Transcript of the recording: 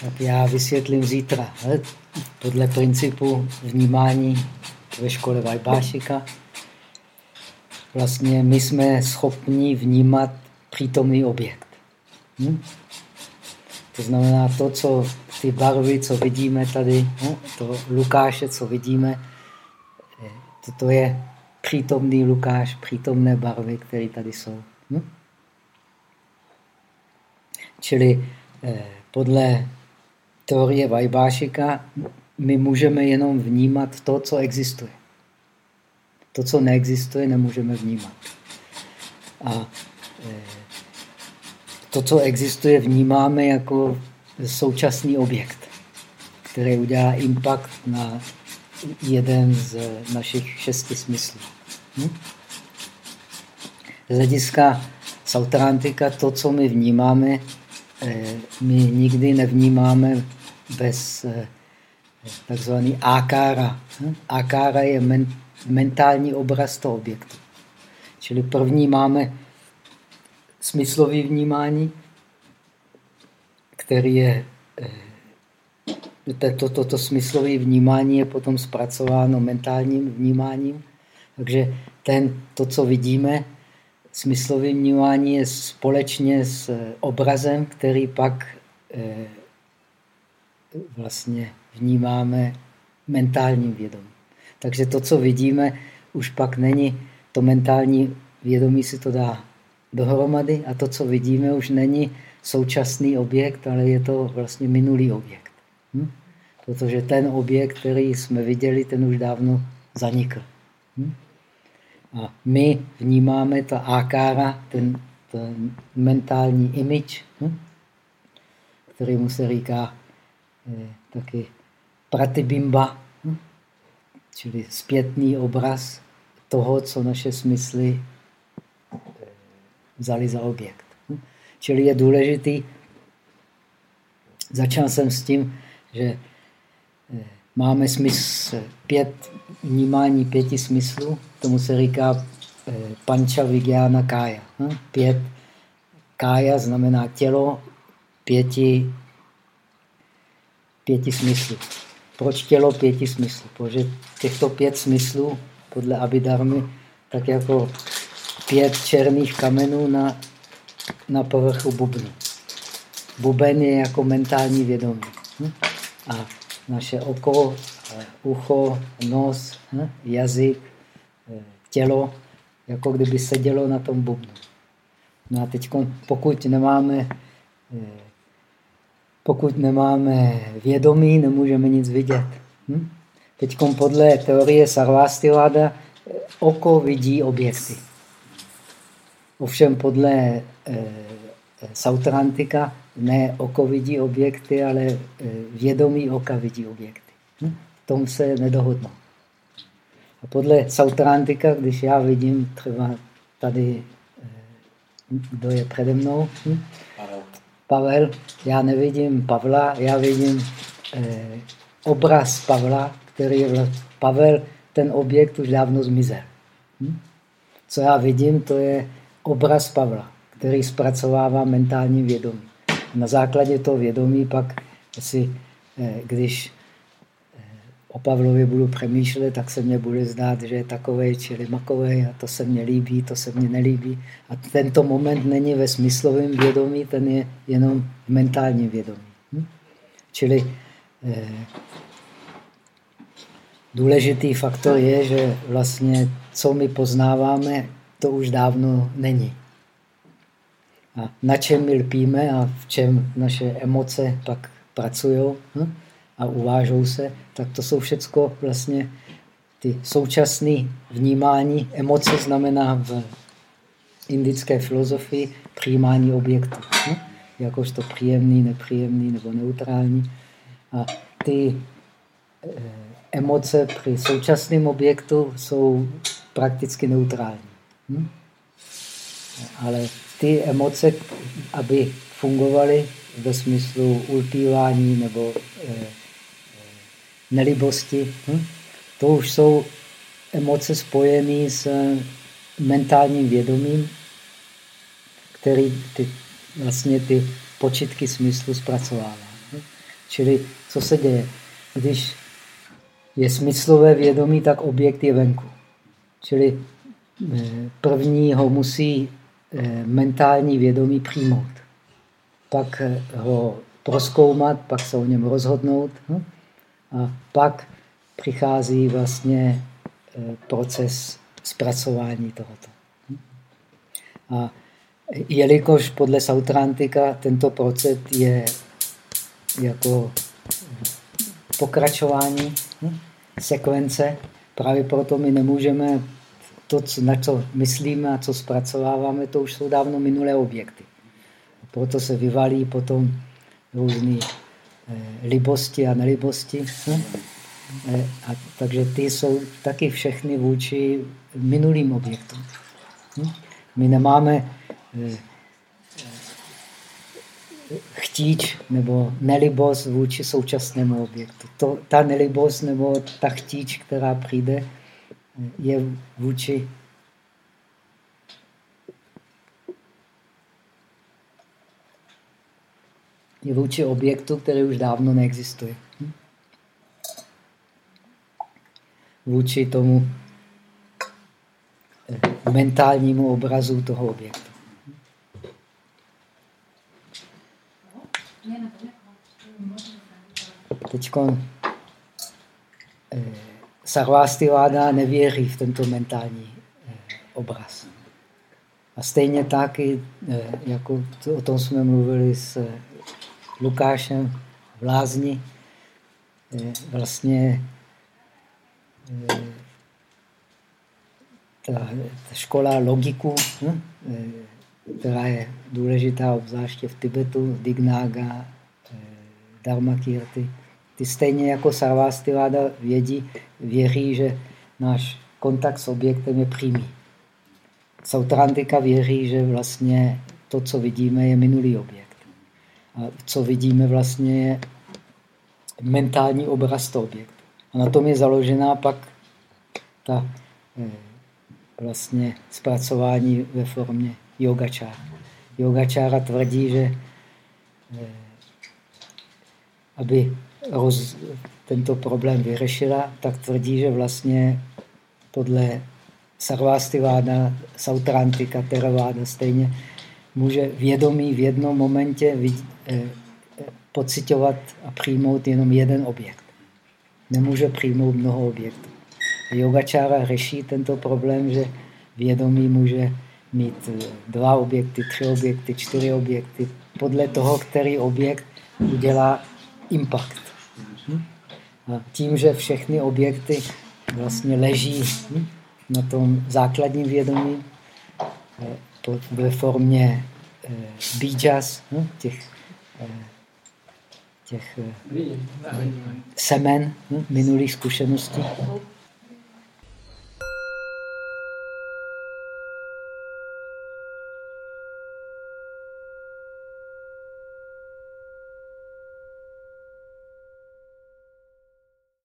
tak já vysvětlím zítra. Podle principu vnímání ve škole Vajbášika vlastně my jsme schopni vnímat přítomný objekt. Hm? To znamená to, co ty barvy, co vidíme tady, no, to Lukáše, co vidíme, to je přítomný Lukáš, přítomné barvy, které tady jsou. Hm? Čili eh, podle teorie Vajbášika my můžeme jenom vnímat to, co existuje. To, co neexistuje, nemůžeme vnímat. A eh, to, co existuje, vnímáme jako současný objekt, který udělá impact na jeden z našich šesti smyslů. Hm? Z hlediska Sautrantika to, co my vnímáme, eh, my nikdy nevnímáme bez eh, takzvaný ákára. Hm? Ákára je men, mentální obraz toho objektu. Čili první máme smyslový vnímání, který je toto to, to, to smyslové vnímání je potom zpracováno mentálním vnímáním. Takže ten, to, co vidíme, smyslové vnímání je společně s obrazem, který pak eh, vlastně vnímáme mentálním vědomím. Takže to, co vidíme, už pak není to mentální vědomí si to dá dohromady a to, co vidíme, už není současný objekt, ale je to vlastně minulý objekt. Hm? Protože ten objekt, který jsme viděli, ten už dávno zanikl. Hm? A my vnímáme ta ákára, ten, ten mentální image, hm? kterému se říká taky pratibimba, hm? čili zpětný obraz toho, co naše smysly eh, vzali za objekt. Hm? Čili je důležitý, začal jsem s tím, že eh, máme smysl, pět vnímání pěti smyslů, tomu se říká eh, panča vigyána kája. Hm? Pět kája znamená tělo pěti, pěti smyslů. Proč tělo pěti smyslů? Protože těchto pět smyslů podle Abidarmy tak jako pět černých kamenů na, na povrchu bubnu. Buben je jako mentální vědomí. Hm? A naše oko, eh, ucho, nos, hm? jazyk, eh, tělo, jako kdyby sedělo na tom bubnu. No a teď, pokud nemáme, eh, pokud nemáme vědomí, nemůžeme nic vidět. Hm? Teď podle teorie Sarvastiváda oko vidí objekty. Ovšem podle eh, Sautrantika ne oko vidí objekty, ale eh, vědomí oka vidí objekty. Hm? Tom se nedohodnou. A podle Sautrantika, když já vidím třeba tady, eh, kdo je přede mnou, hm? Pavel, já nevidím Pavla, já vidím eh, obraz Pavla, který je Pavel, ten objekt už dávno zmizel. Hm? Co já vidím, to je obraz Pavla, který zpracovává mentální vědomí. Na základě toho vědomí pak si, eh, když o Pavlově budu přemýšlet, tak se mně bude zdát, že je takový čili makový a to se mně líbí, to se mně nelíbí. A tento moment není ve smyslovém vědomí, ten je jenom v mentálním vědomí. Hm? Čili eh, důležitý faktor je, že vlastně co my poznáváme, to už dávno není. A na čem my lpíme a v čem naše emoce pak pracují hm? A uvážou se, tak to jsou všechno vlastně ty současné vnímání. Emoce znamená v indické filozofii přijímání objektu. Hm? Jakožto příjemný, nepříjemný nebo neutrální. A ty eh, emoce při současném objektu jsou prakticky neutrální. Hm? Ale ty emoce, aby fungovaly ve smyslu ulpívání nebo e, e, nelibosti, hm? to už jsou emoce spojené s mentálním vědomím, který ty, vlastně ty počitky smyslu zpracovává. Hm? Čili co se děje? Když je smyslové vědomí, tak objekt je venku. Čili eh, první ho musí eh, mentální vědomí přijmout. Pak eh, ho proskoumat, pak se o něm rozhodnout. Hm? A pak přichází vlastně proces zpracování tohoto. A jelikož podle Sautrantika tento proces je jako pokračování hm? sekvence, právě proto my nemůžeme to, na co myslíme a co zpracováváme, to už jsou dávno minulé objekty. Proto se vyvalí potom různé eh, libosti a nelibosti. Hm? Eh, a, takže ty jsou taky všechny vůči minulým objektům. Hm? My nemáme eh, chtíč nebo nelibost vůči současnému objektu. To, ta nelibost nebo ta chtíč, která přijde, je vůči je vůči objektu, který už dávno neexistuje. Vůči tomu eh, mentálnímu obrazu toho objektu. Teď eh, Sarvástiváda nevěří v tento mentální eh, obraz. A stejně tak, i, eh, jako to, o tom jsme mluvili s Lukášem v Lázni, vlastně ta, ta škola logiku, hm? Která je důležitá obzvláště v Tibetu, Dignaga, eh, Dharmakirti, ty stejně jako Sarvastiváda vědí, věří, že náš kontakt s objektem je přímý. Sautrantika věří, že vlastně to, co vidíme, je minulý objekt. Co vidíme, vlastně je mentální obraz toho objektu. A na tom je založená pak ta eh, vlastně zpracování ve formě yogačára. Yogačára tvrdí, že eh, aby roz, tento problém vyřešila, tak tvrdí, že vlastně podle Sarvastiváda, Sautrantika, Teraváda stejně může vědomí v jednom momentě vid, eh, pocitovat a přijmout jenom jeden objekt. Nemůže přijmout mnoho objektů. Yogačára řeší tento problém, že vědomí může mít eh, dva objekty, tři objekty, čtyři objekty, podle toho, který objekt udělá impact. A tím, že všechny objekty vlastně leží na tom základním vědomí eh, ve formě eh, bíjas, hm, těch, eh, těch semen minulých zkušeností,